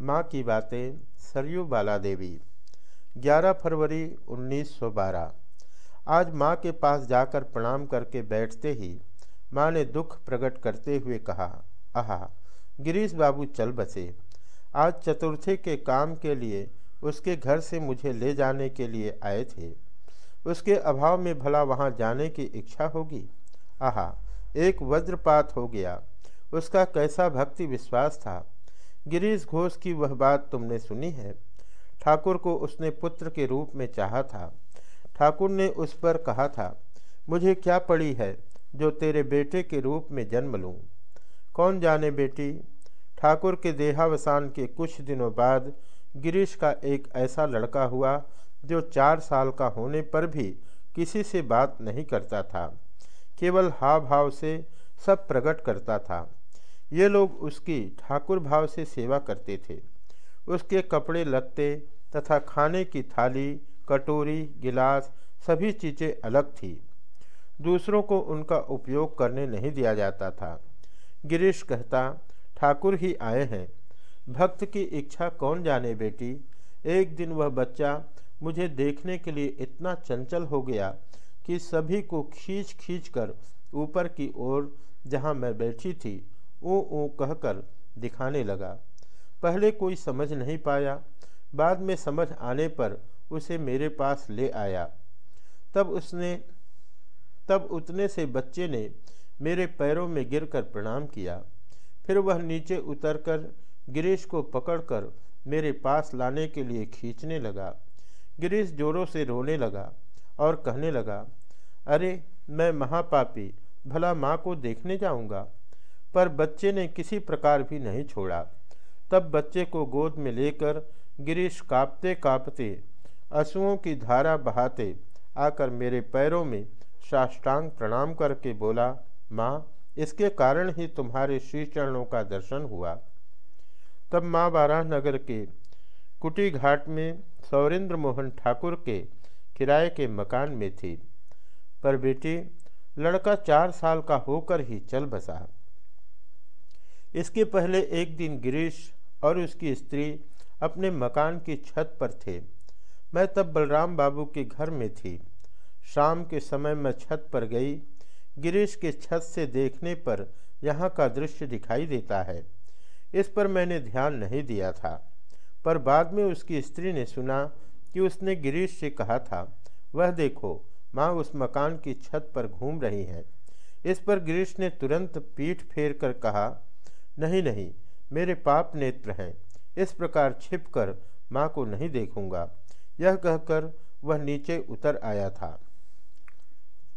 माँ की बातें, सरयू बाला देवी 11 फरवरी 1912 आज माँ के पास जाकर प्रणाम करके बैठते ही माँ ने दुख प्रकट करते हुए कहा, आहा, गिरीश बाबू चल बसे। आज चतुर्थी के काम के लिए उसके घर से मुझे ले जाने के लिए आए थे। उसके अभाव में भला वहाँ जाने की इच्छा होगी? आहा, एक वज्रपात हो गया। उसका कैसा भक्ति विश्वास था? गिरीश घोष की वह बात तुमने सुनी है। ठाकुर को उसने पुत्र के रूप में चाहा था। ठाकुर ने उस पर कहा था, मुझे क्या पड़ी है जो तेरे बेटे के रूप में जन्म लूँ? कौन जाने बेटी? ठाकुर के देहावसान के कुछ दिनों बाद गिरीश का एक ऐसा लड़का हुआ जो चार साल का होने पर भी किसी से बात नहीं करता था, केवल हाव भाव से सब प्रकट करता था। ये लोग उसकी ठाकुर भाव से सेवा करते थे। उसके कपड़े लत्ते तथा खाने की थाली, कटोरी, गिलास, सभी चीज़ें अलग थी। दूसरों को उनका उपयोग करने नहीं दिया जाता था। गिरीश कहता, ठाकुर ही आए हैं। भक्त की इच्छा कौन जाने बेटी? एक दिन वह बच्चा मुझे देखने के लिए इतना चंचल हो गया कि सभी को खींच खींच कर ऊपर की ओर जहाँ मैं बैठी थी ऊ ऊ कहकर दिखाने लगा। पहले कोई समझ नहीं पाया। बाद में समझ आने पर उसे मेरे पास ले आया। तब उसने, तब उतने से बच्चे ने मेरे पैरों में गिरकर प्रणाम किया। फिर वह नीचे उतरकर गिरीश को पकड़कर मेरे पास लाने के लिए खींचने लगा। गिरीश जोरों से रोने लगा और कहने लगा, अरे, मैं महापापी, भला माँ को देखने जाऊँगा? पर बच्चे ने किसी प्रकार भी नहीं छोड़ा। तब बच्चे को गोद में लेकर गिरीश कांपते कांपते अश्वों की धारा बहाते आकर मेरे पैरों में साष्टांग प्रणाम करके बोला, माँ, इसके कारण ही तुम्हारे श्री चरणों का दर्शन हुआ। तब माँ बाराह नगर के कुटी घाट में सौरेंद्र मोहन ठाकुर के किराए के मकान में थी। पर बेटी, लड़का चार साल का होकर ही चल बसा। इसके पहले एक दिन गिरीश और उसकी स्त्री अपने मकान की छत पर थे। मैं तब बलराम बाबू के घर में थी। शाम के समय मैं छत पर गई। गिरीश के छत से देखने पर यहाँ का दृश्य दिखाई देता है। इस पर मैंने ध्यान नहीं दिया था, पर बाद में उसकी स्त्री ने सुना कि उसने गिरीश से कहा था, वह देखो, माँ उस मकान की छत पर घूम रही हैं। इस पर गिरीश ने तुरंत पीठ फेर कर कहा नहीं नहीं, मेरे पाप नेत्र हैं। इस प्रकार छिपकर कर माँ को नहीं देखूँगा। यह कहकर वह नीचे उतर आया था।